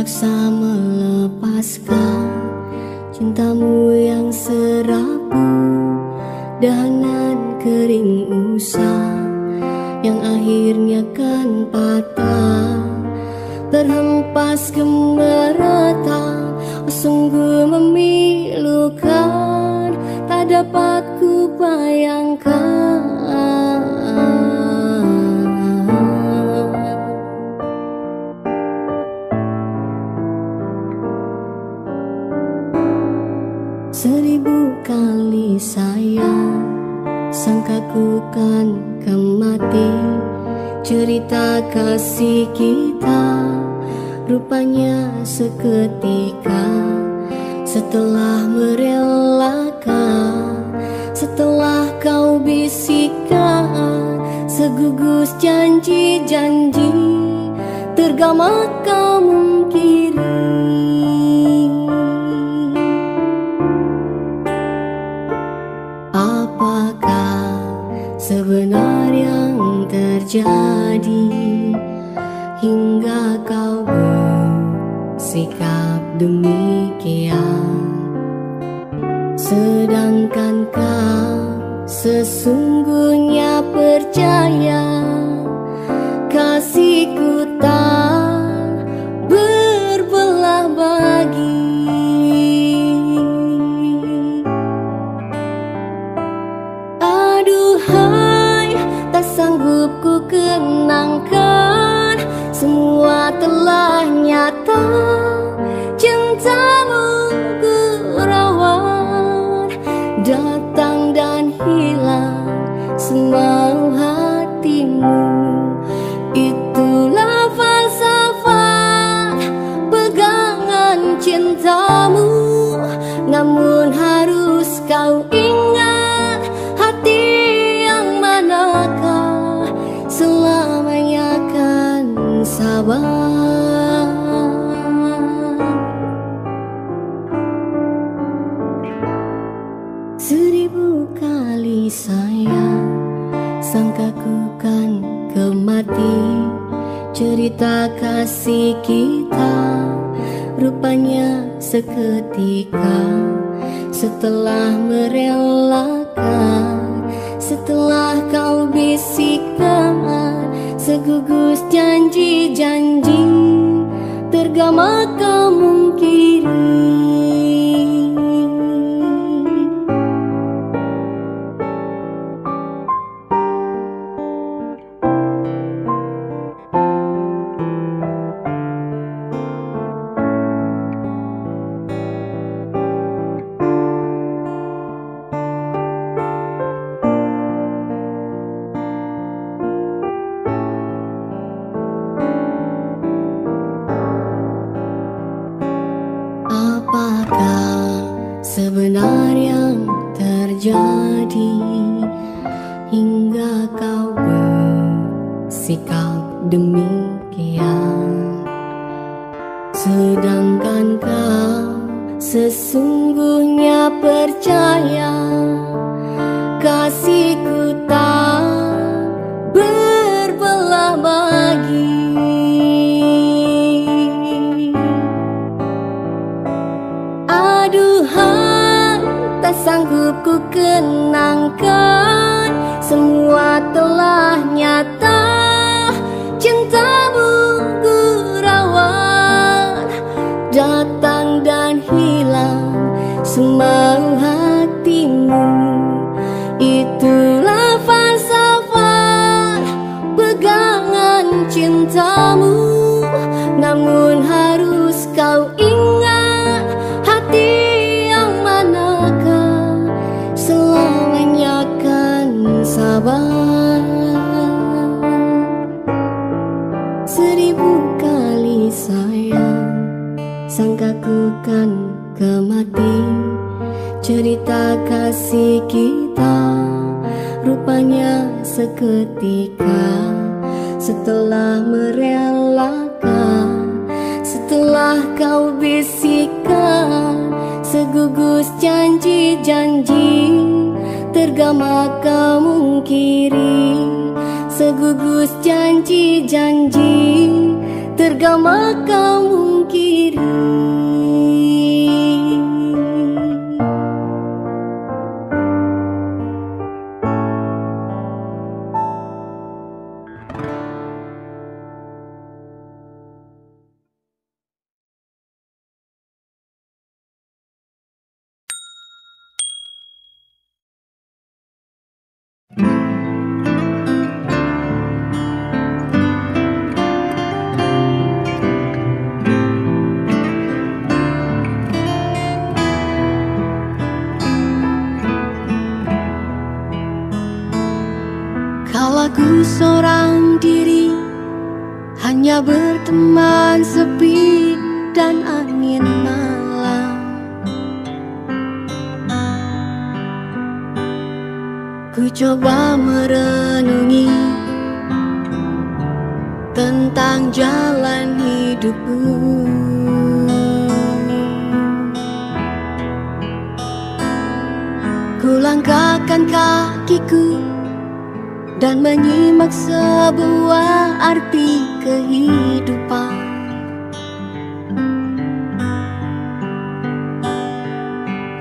terpaksa melepaskan Cintamu yang serapu dengan kering usah Yang akhirnya kan patah. Terhempas gemerata oh, Sungguh memilukan Tak dapat ku bayangkan. sangka ku kan kemati. Cerita kasih kita Rupanya seketika. Setelah merelakan Setelah kau bisikan Segugus janji-janji Tergama kau mungkin. terjadi hingga kau bersikap demikian. Sedangkan kau sesungguhnya percaya kasih 的。telah 各地。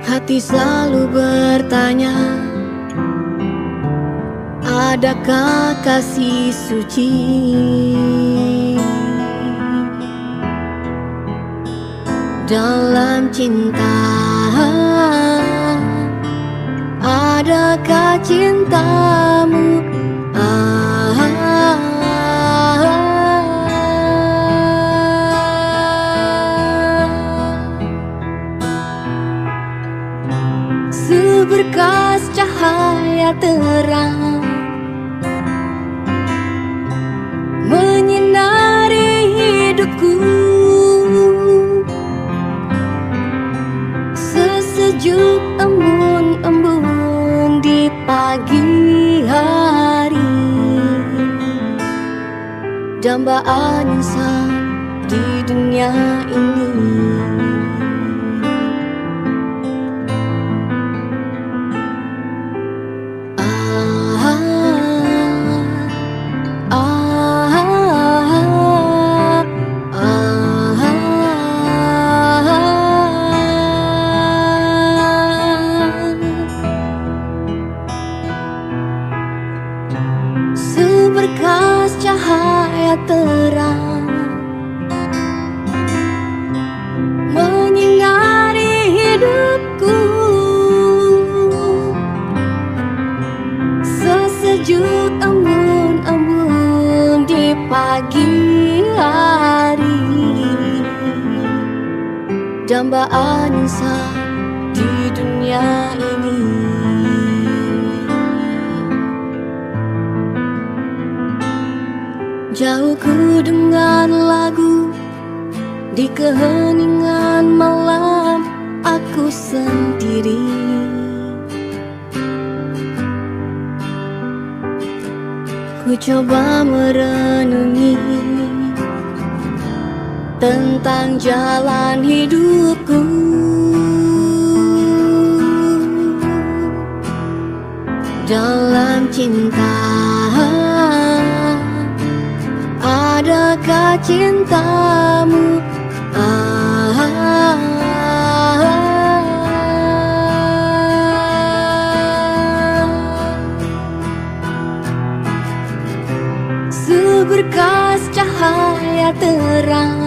Hati selalu bertanya Adakah kasih suci? Dalam cinta Adakah cintamu? Seberkas terang. Menyinari hidupku. Sesejuk embun-embun di pagi hari. Dambaan insan di dunia ini dambaan insan di dunia ini. Jauh ku dengan lagu Di keheningan malam aku sendiri. Ku coba merenungi tentang jalan hidupku. Dalam cinta adakah cintamu? Ah, seberkas cahaya terang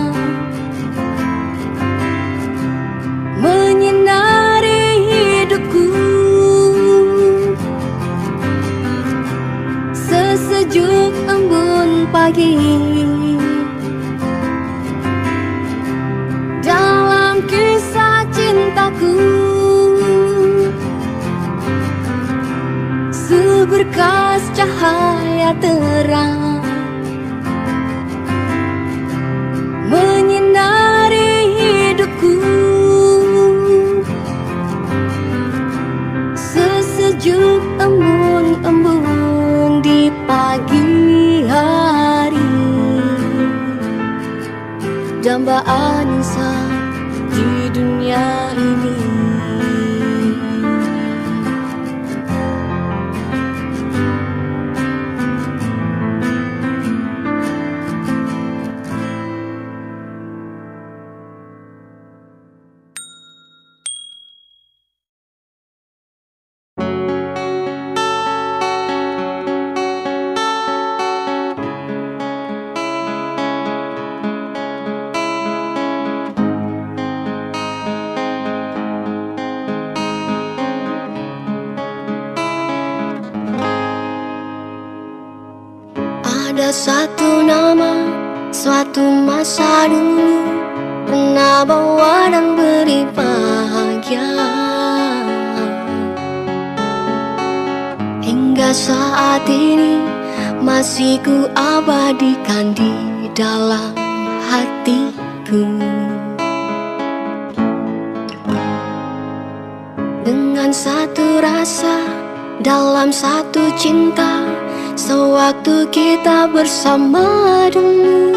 pagi Dalam kisah cintaku Seberkas cahaya terang Dambaan insan dalam hatiku. Dengan satu rasa Dalam satu cinta Sewaktu kita bersama dulu.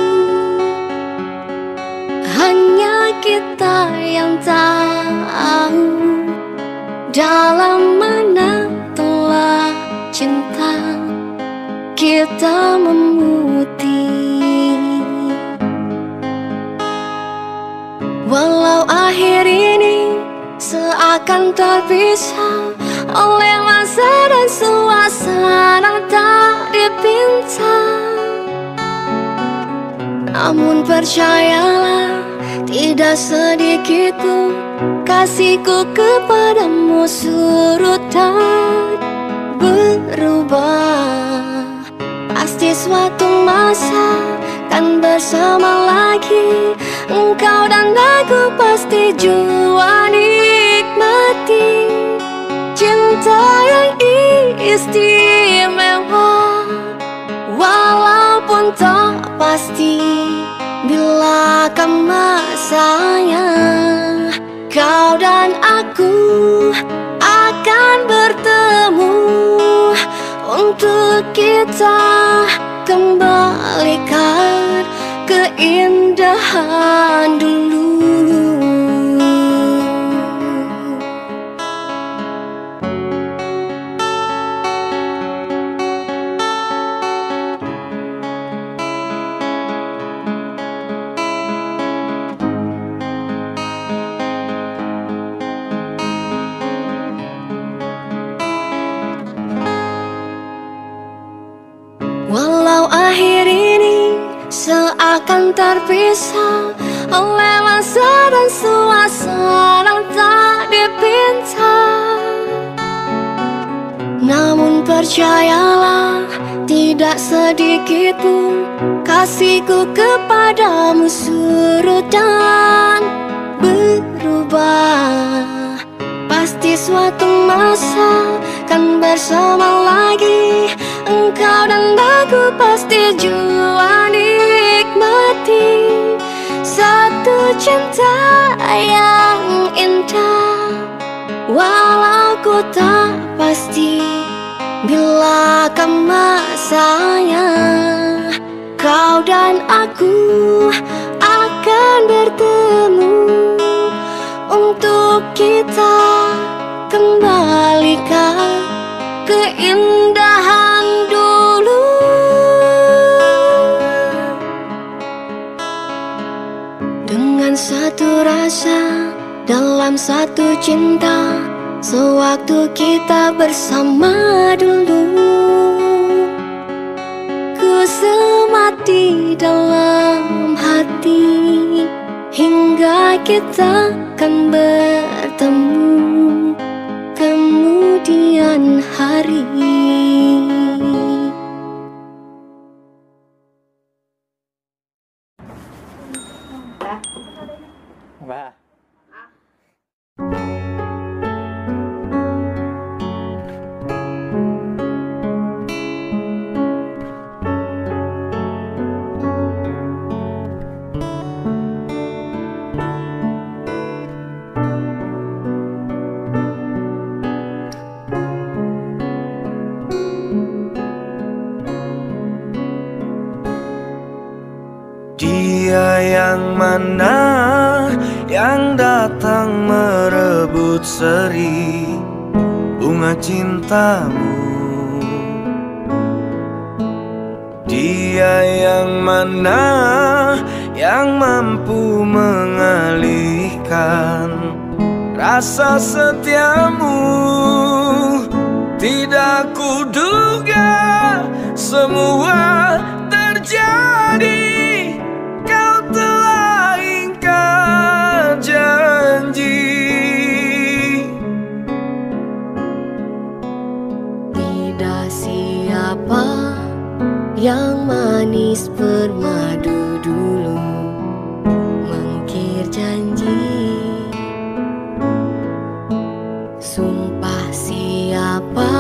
Hanya kita yang tahu Dalam mana telah cinta Kita memutih Walau akhir ini seakan terpisah oleh masa dan suasana tak dipinta. Namun percayalah tidak sedikit pun kasihku kepadamu surut dan berubah. Pasti suatu masa kan bersama lagi. Engkau dan aku pasti jua nikmati. Cinta yang istimewa Walaupun tak pasti Bila kan masanya Kau dan aku akan bertemu Untuk kita kembalikan keindahan dulu seakan terpisah. Oleh masa dan suasana tak dipinta Namun percayalah tidak sedikit pun kasihku kepadamu surut dan berubah. Pasti suatu masa kan bersama lagi Engkau dan aku pasti jua nikmati Satu cinta yang indah. Walau ku tak pasti Bila kan masanya Kau dan aku akan bertemu Untuk kita satu rasa dalam satu cinta Sewaktu kita bersama dulu. Ku semat di dalam hati Hingga kita kan bertemu Kemudian hari cintamu. Dia yang mana yang mampu mengalihkan rasa setiamu. Tidak kuduga semua manis bermadu dulu mengkir janji. Sumpah siapa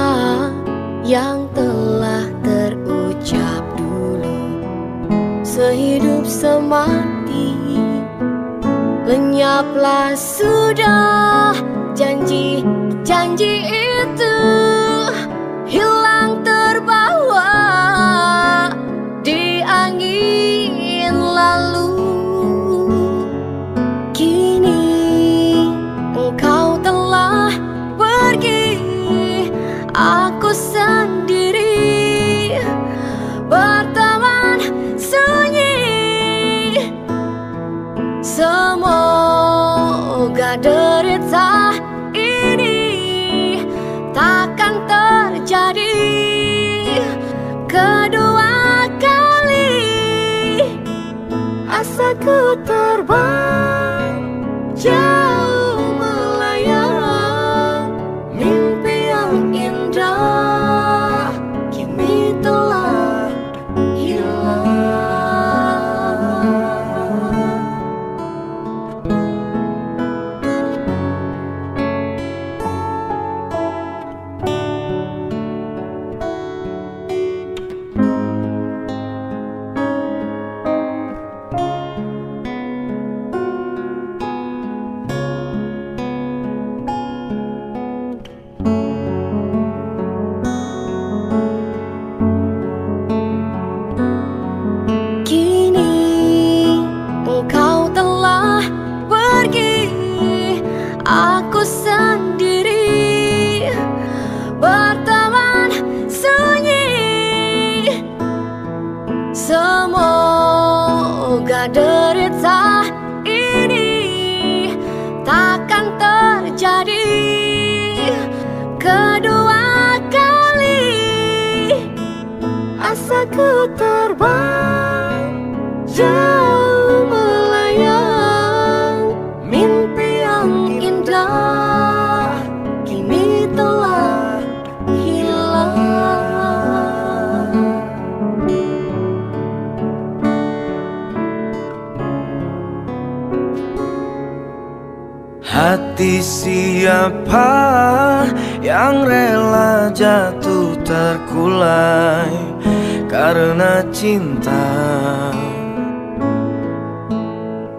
yang telah terucap dulu? Sehidup semati lenyaplah sudah. Janji janji ini hati siapa yang rela jatuh terkulai karena cinta?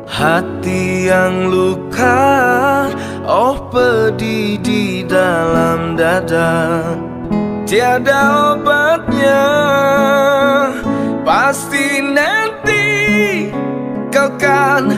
Hati yang luka, oh pedih di dalam dada. Tiada obatnya, pasti nanti kau kan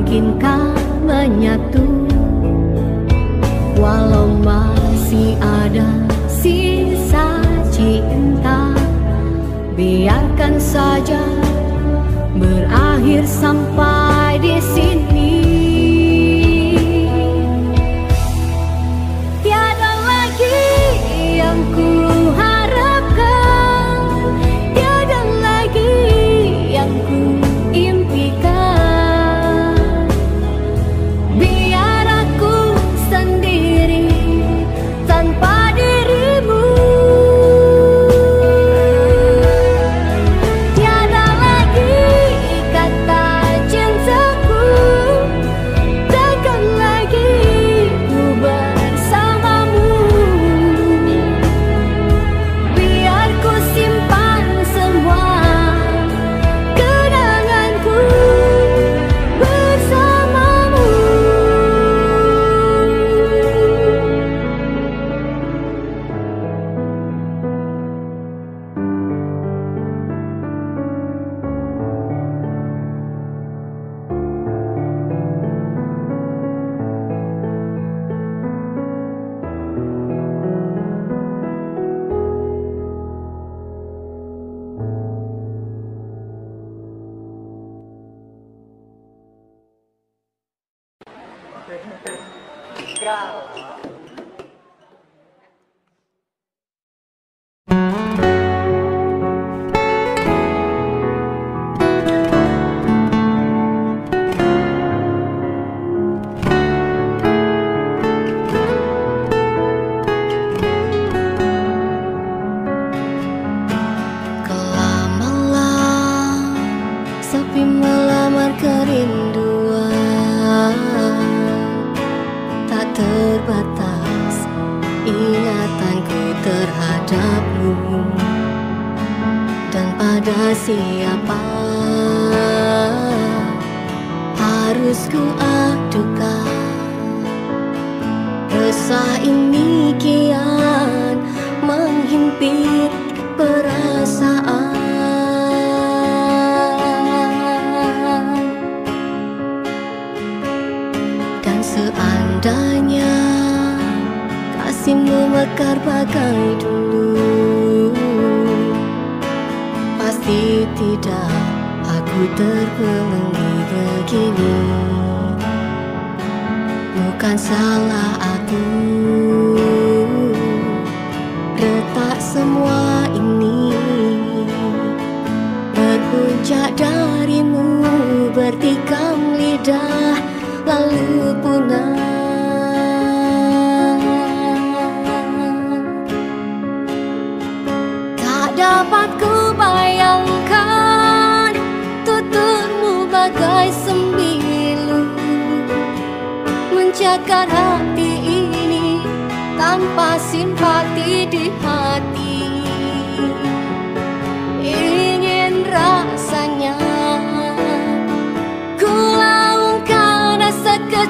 mungkinkah menyatu? Walau masih ada sisa cinta Biarkan saja berakhir sampai di sini. ku adukan. Resah ini kian menghimpit perasaan. Dan seandainya kasihmu mekar bagai dulu Pasti tidak aku terpedaya 蓝色了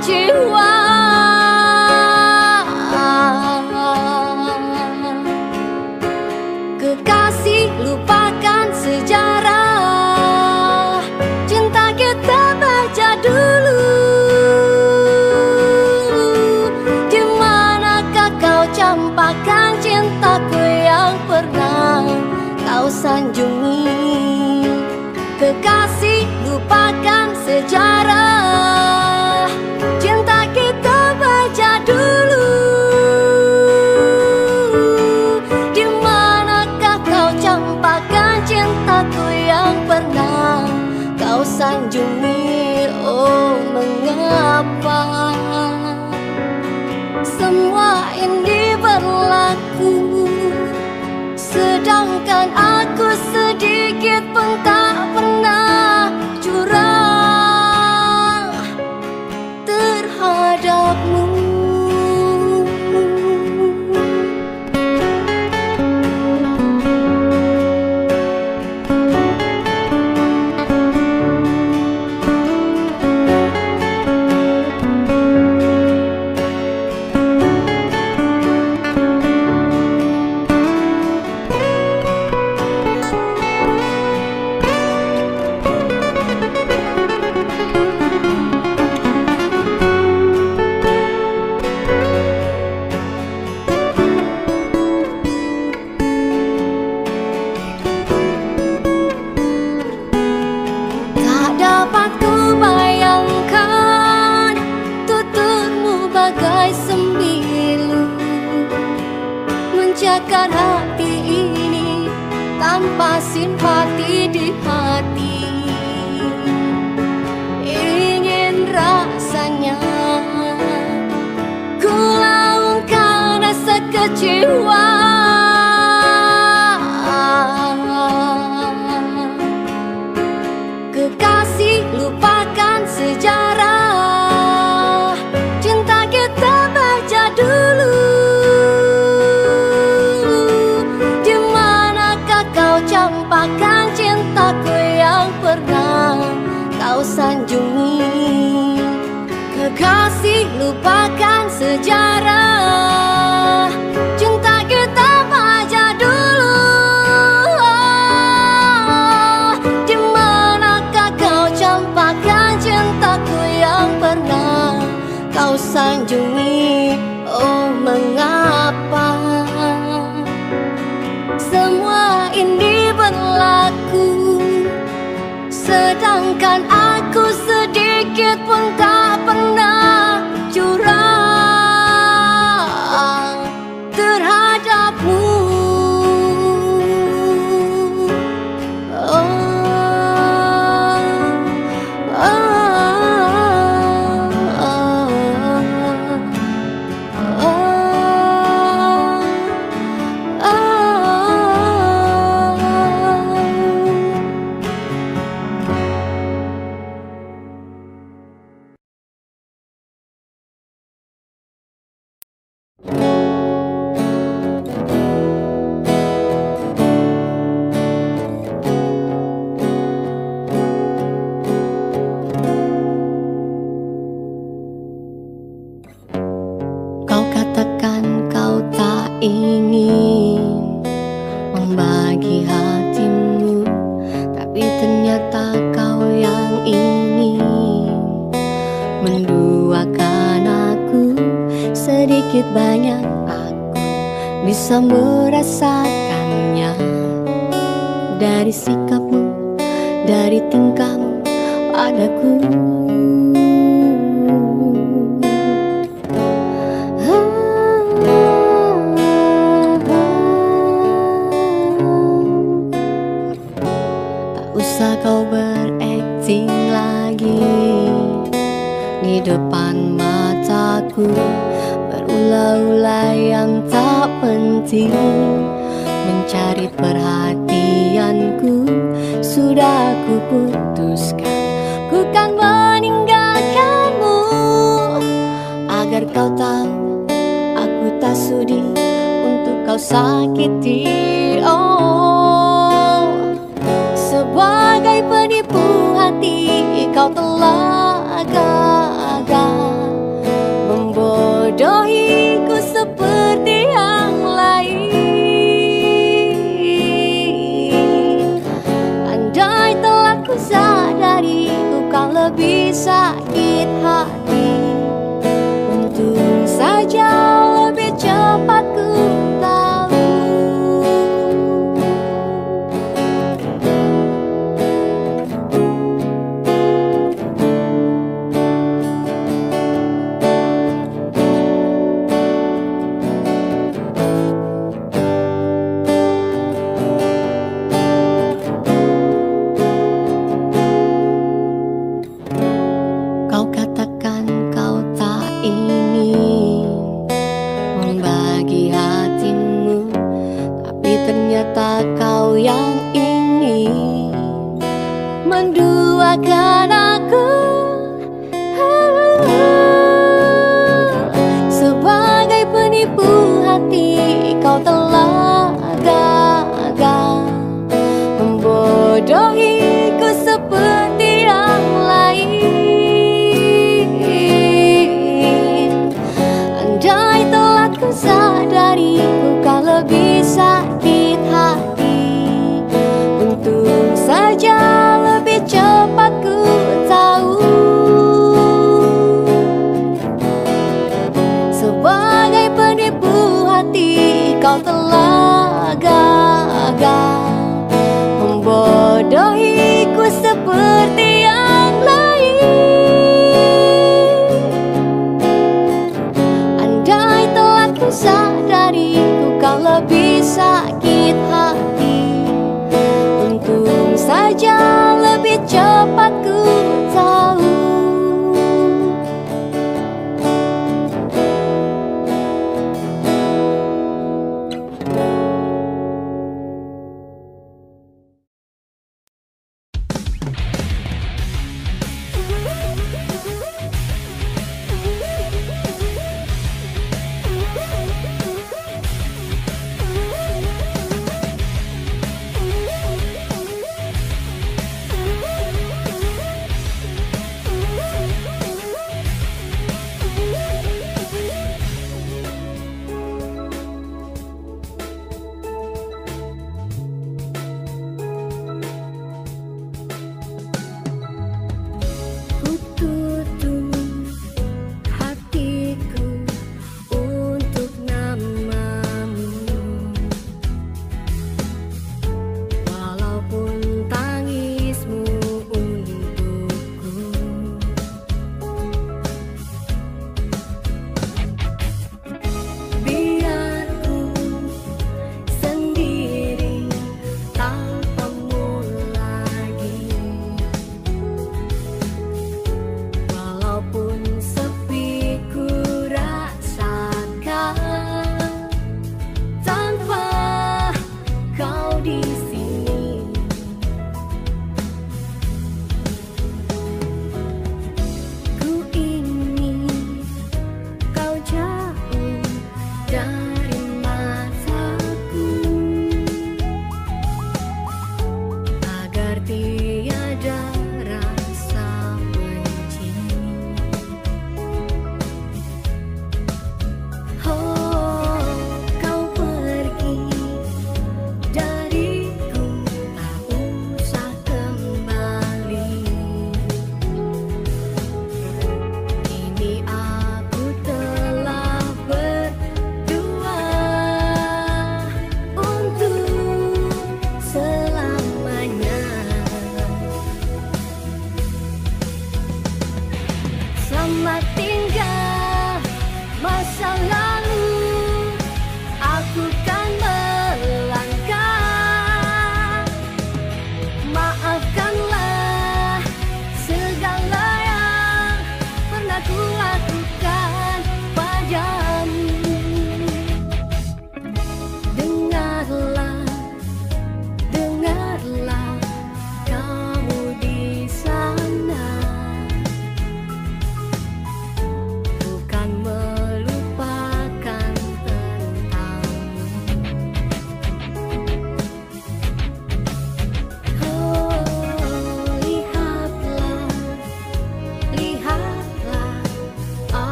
君王。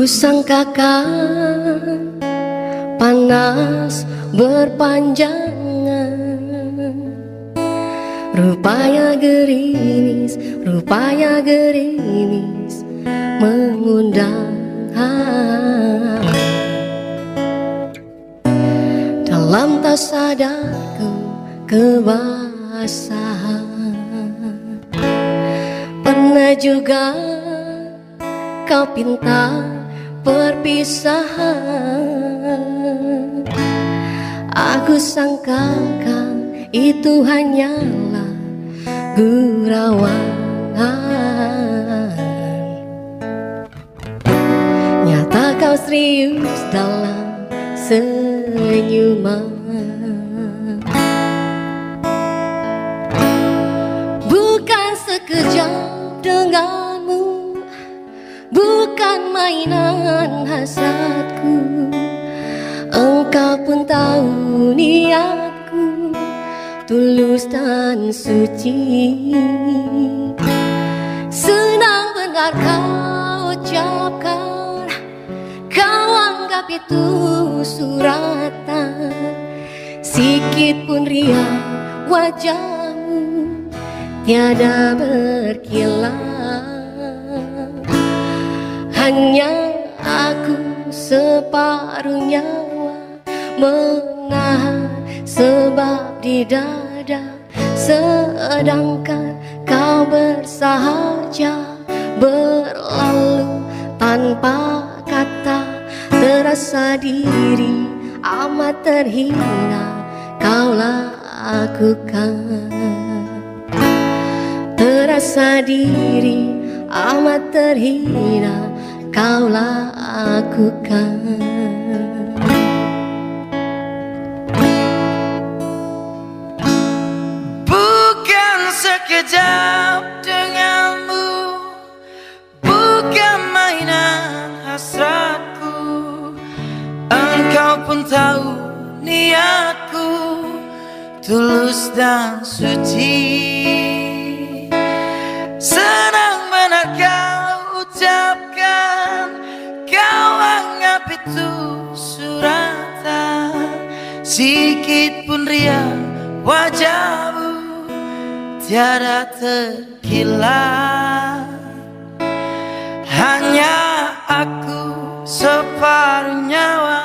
Kusangkakan panas berpanjangan. Rupanya gerimis, rupanya gerimis Mengundang Dalam tak sadarku kebasahan Pernah juga kau pinta perpisahan. Aku sangkakan itu hanyalah gurauan Nyata kau serius dalam senyuman. Bukan sekejap denganmu Bukan mainan hasratku. Engkau pun tahu niatku. Tulus dan suci. Senang benar kau ucapkan. Kau anggap itu suratan. Sikit pun riang wajahmu. Tiada berkilau hanya aku separuh nyawa menahan sebab di dada Sedangkan kau bersahaja berlalu tanpa kata Terasa diri amat terhina kau lakukan. Terasa diri amat terhina kau lakukan Bukan sekejap denganmu. Bukan mainan hasratku. Engkau pun tahu niatku. Tulus dan suci Sikit pun riang wajahmu Tiada terkilat. Hanya aku separuh nyawa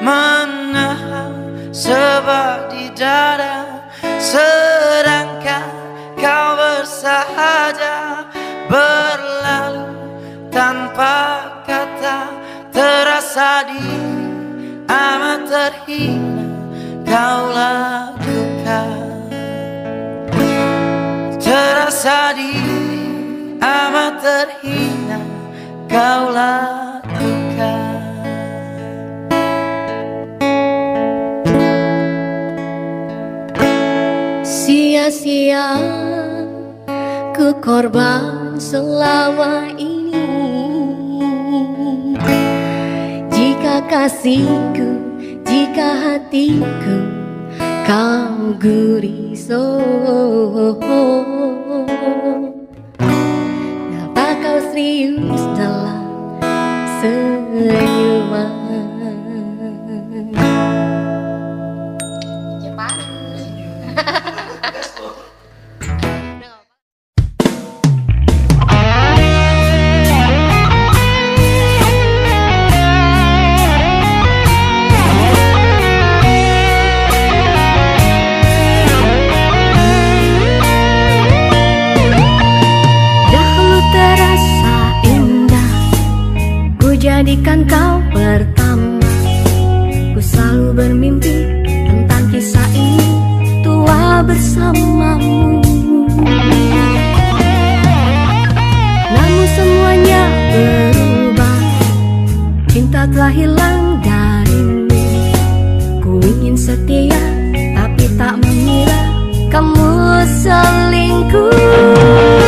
Menahan sebab di dada Sedangkan kau bersahaja Berlalu tanpa kata Terasa diri amat terhina Kau lakukan Terasa diri amat terhina. Kau lakukan Sia-sia ku korban selama ini. Jika kasihku, jika hatiku kau guriso Nyata kau serius dalam senyuman jadikan kau pertama. Ku selalu bermimpi tentang kisah ini. Tua bersamamu. Namun semuanya berubah. Cinta telah hilang darimu. Ku ingin setia tapi tak mengira Kamu selingkuh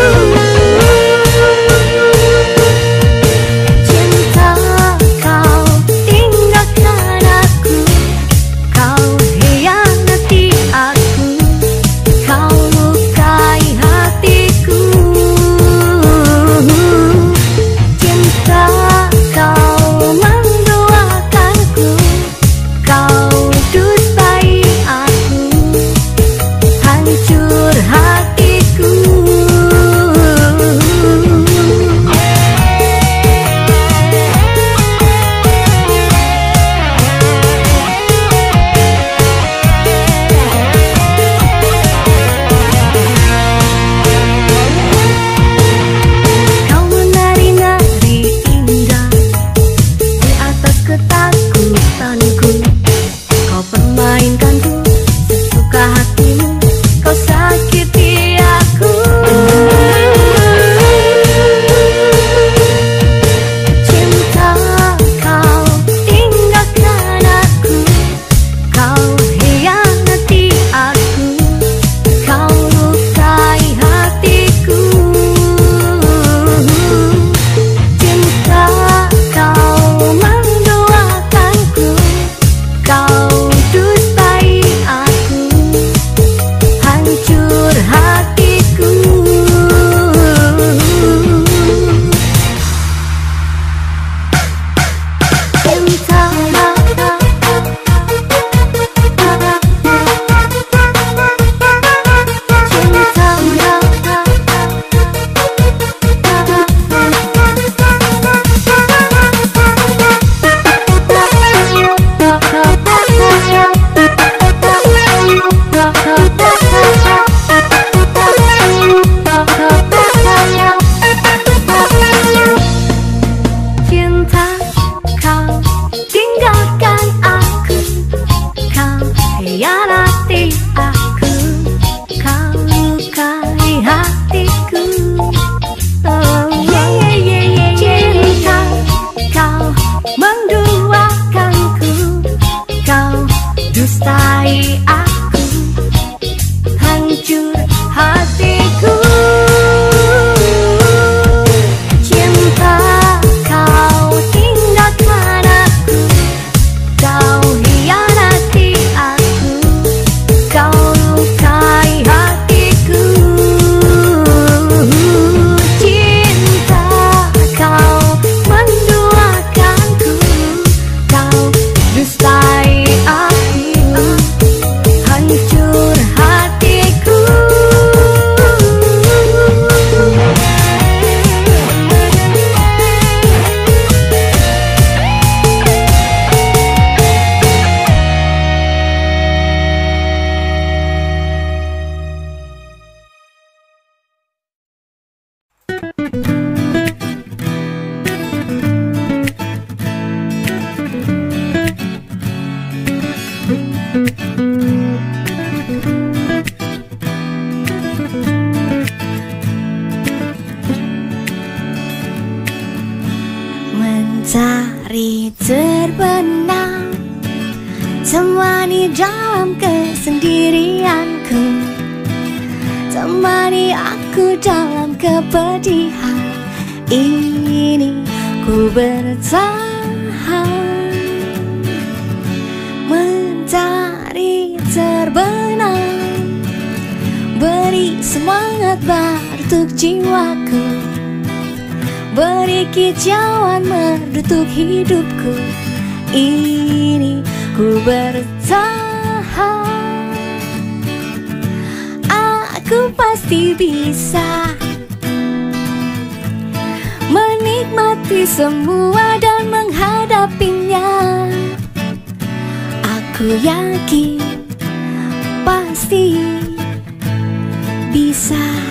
sangat barutuk jiwaku. Beri kicauan menutup hidupku. Ini ku bertahan. Aku pasti bisa Menikmati semua dan menghadapinya. Aku yakin Pasti xa.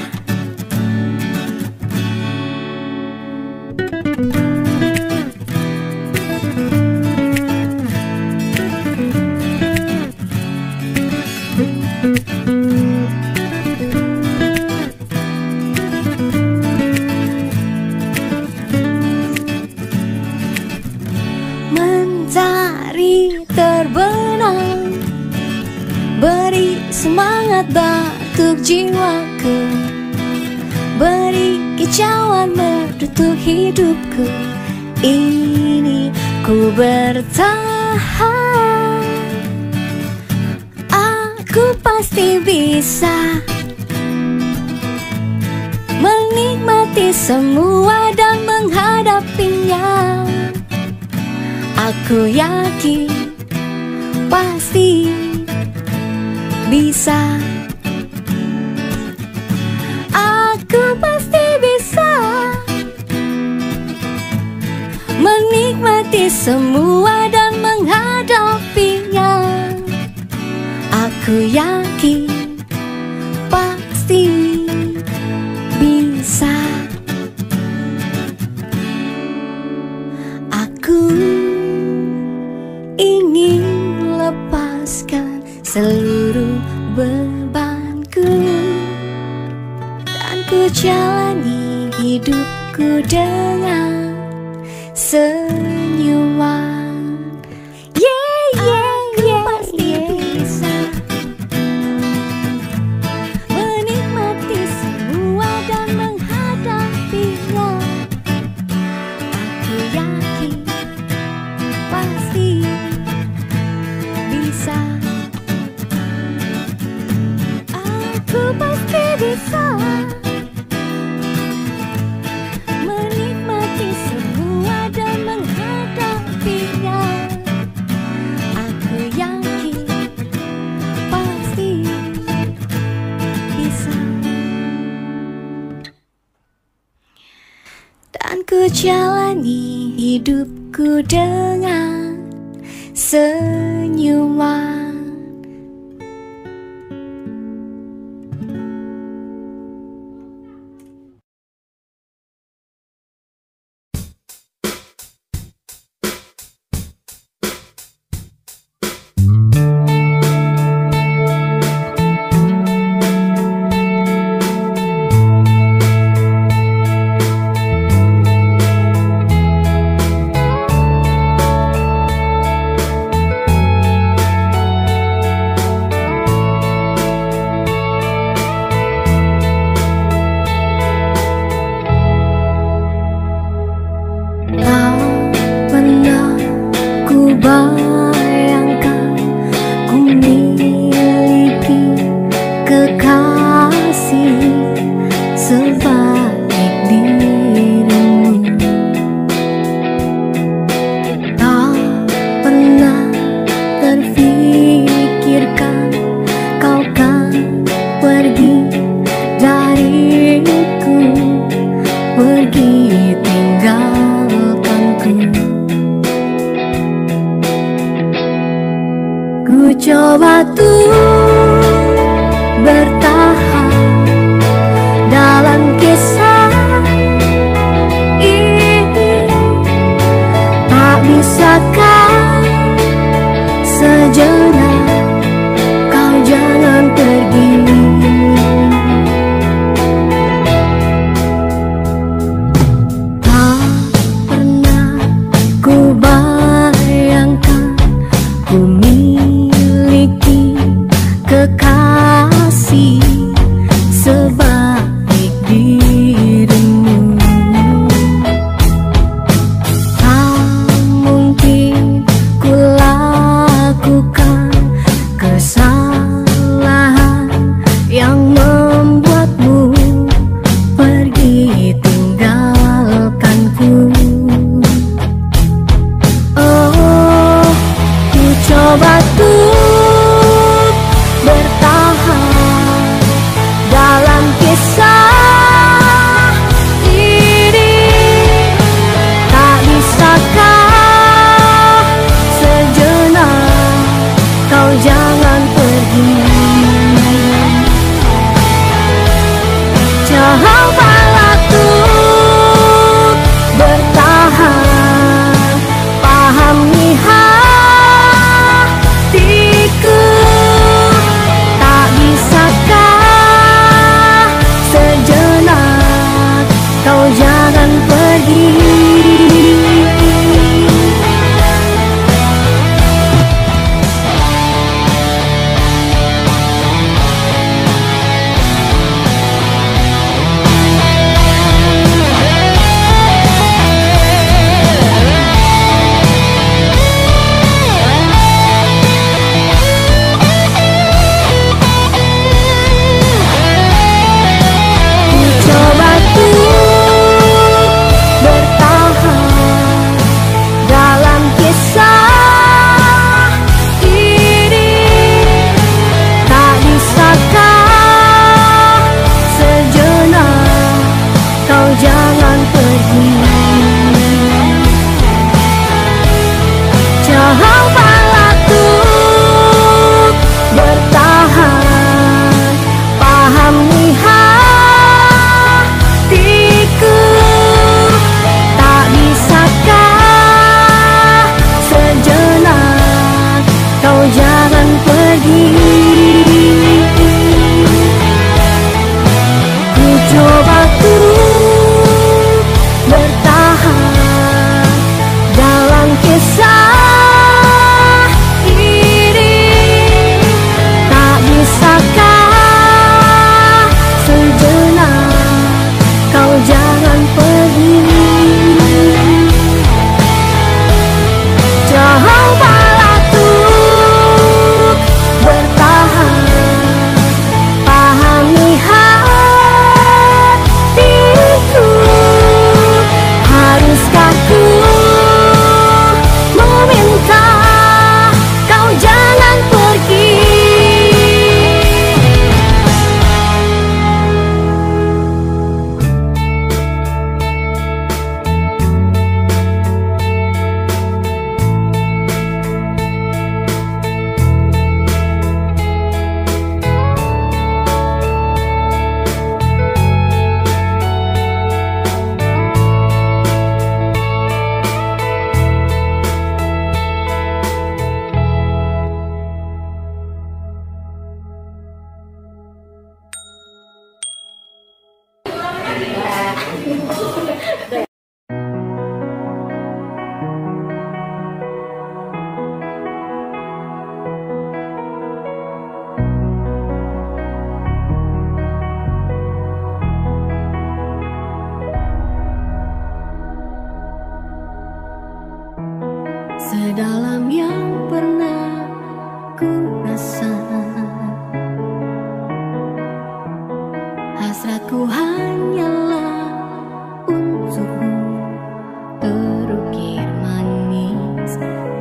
好吧。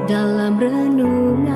dalam renungan.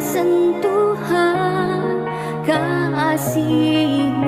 sentuhan kasihmu.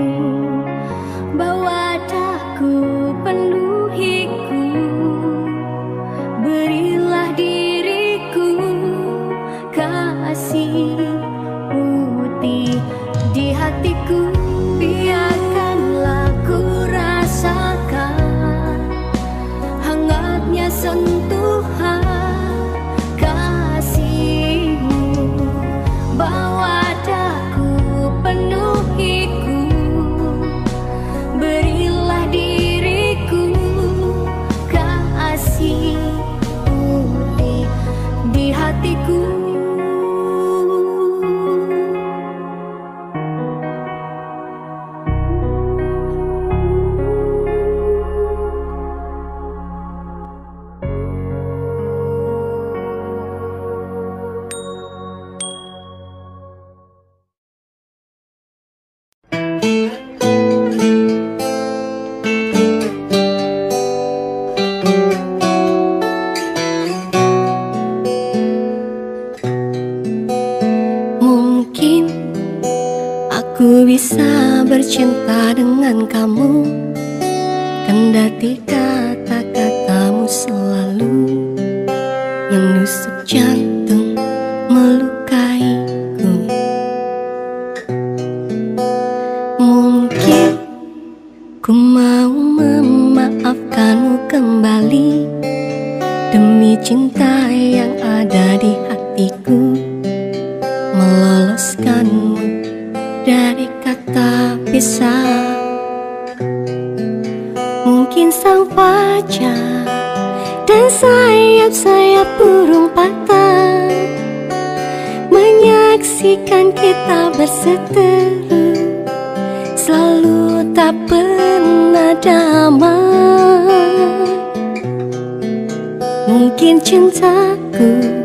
Mungkin cintaku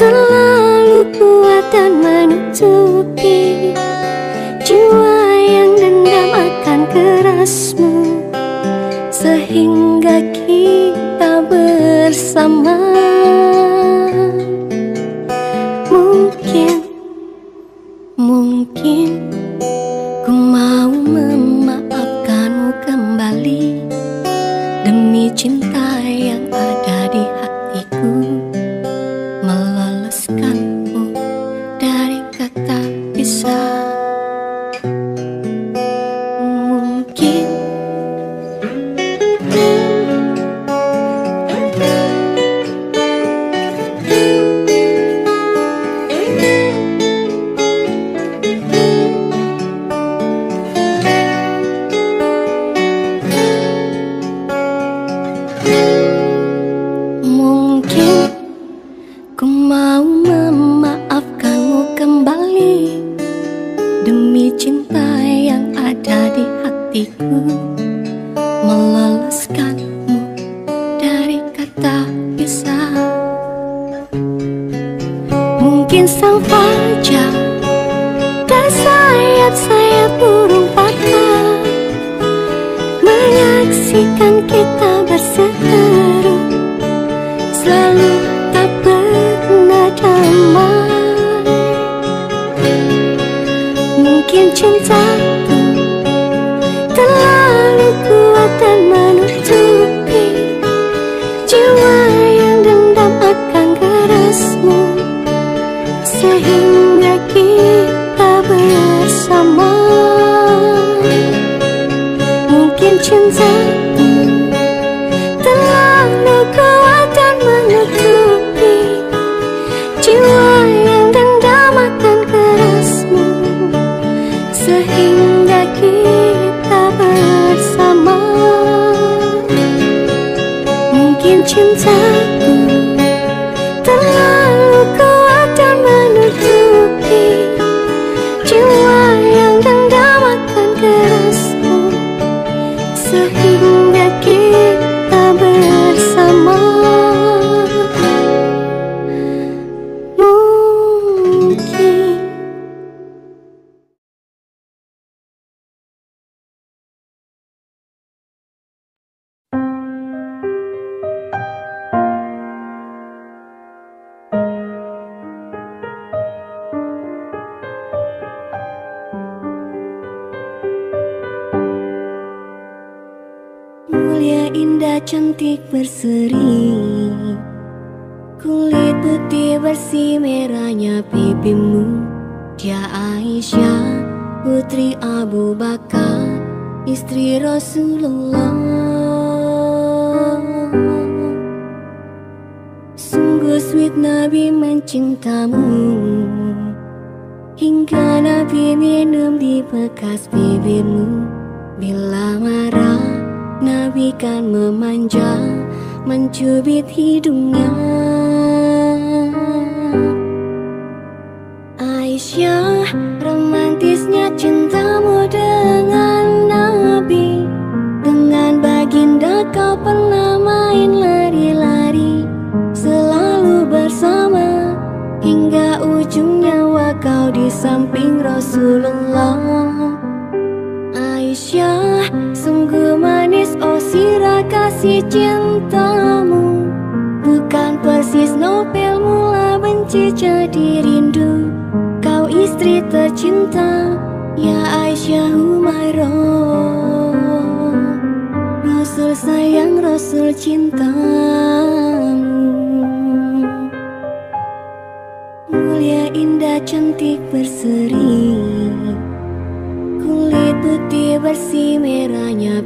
terlalu kuat dan menutupi Jiwa yang dendam akan kerasmu Sehingga kita bersama. 存在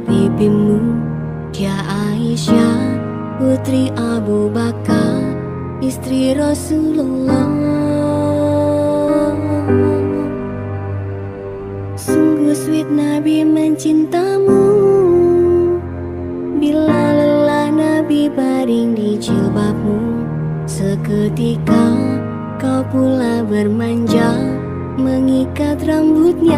bibimu Dia Ya Aisyah Putri Abu Bakar Istri Rasulullah. Sungguh sweet Nabi mencintamu. Bila lelah Nabi baring di jilbabmu Seketika kau pula bermanja Mengikat rambutnya.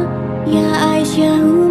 呀，爱炫舞。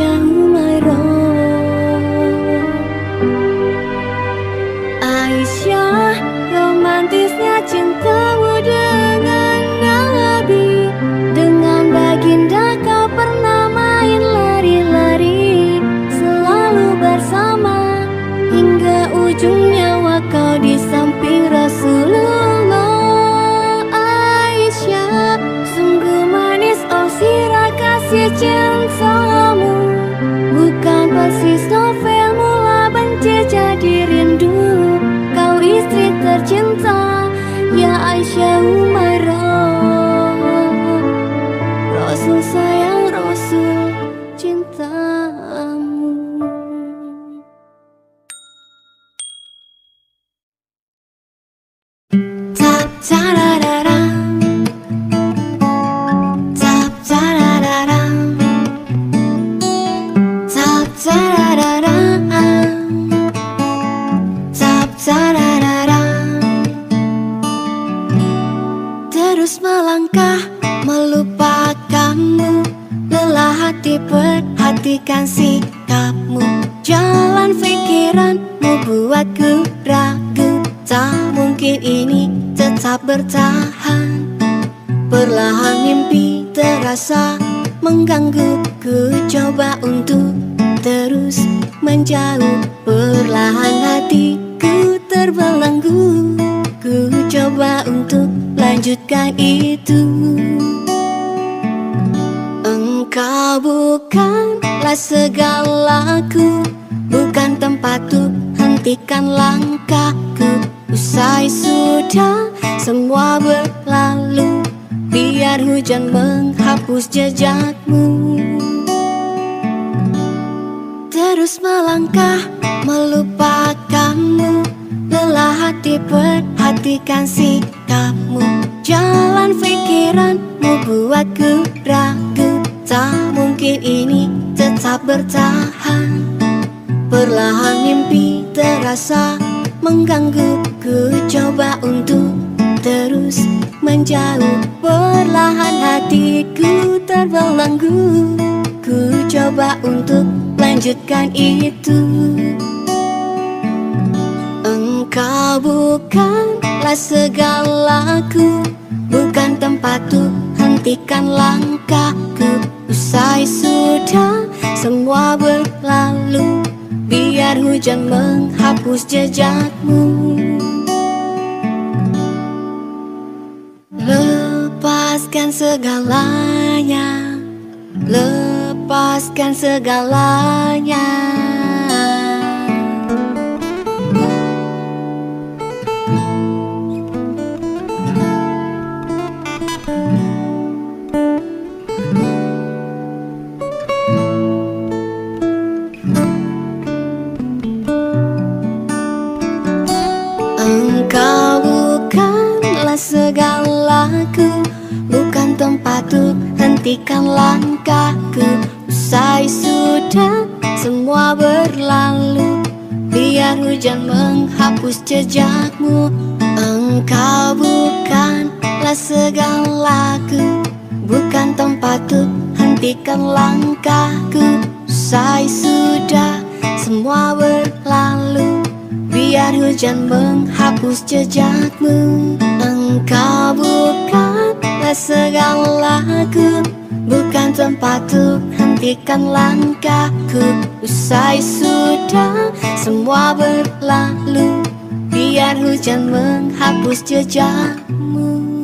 Aisyah Lelah hati perhatikan sikapmu. Jalan pikiranmu buatku ragu Tak mungkin ini tetap bertahan. Perlahan mimpi terasa mengganggu. Ku coba untuk terus menjauh. Perlahan hatiku terbelenggu Ku coba untuk lanjutkan itu Engkau bukanlah segalaku Bukan tempatku. Hentikan langkahku Usai sudah semua berlalu. Biar hujan menghapus jejakmu. Lepaskan segalanya Lepaskan segalanya hentikan langkahku Usai sudah semua berlalu. Biar hujan menghapus jejakmu. Engkau bukanlah segalaku Bukan tempatku hentikan langkahku. Usai sudah semua berlalu. Biar hujan menghapus jejakmu. Engkau bukanlah segalaku Bukan tempatku hentikan langkahku. Usai sudah semua berlalu. Biar hujan menghapus jejakmu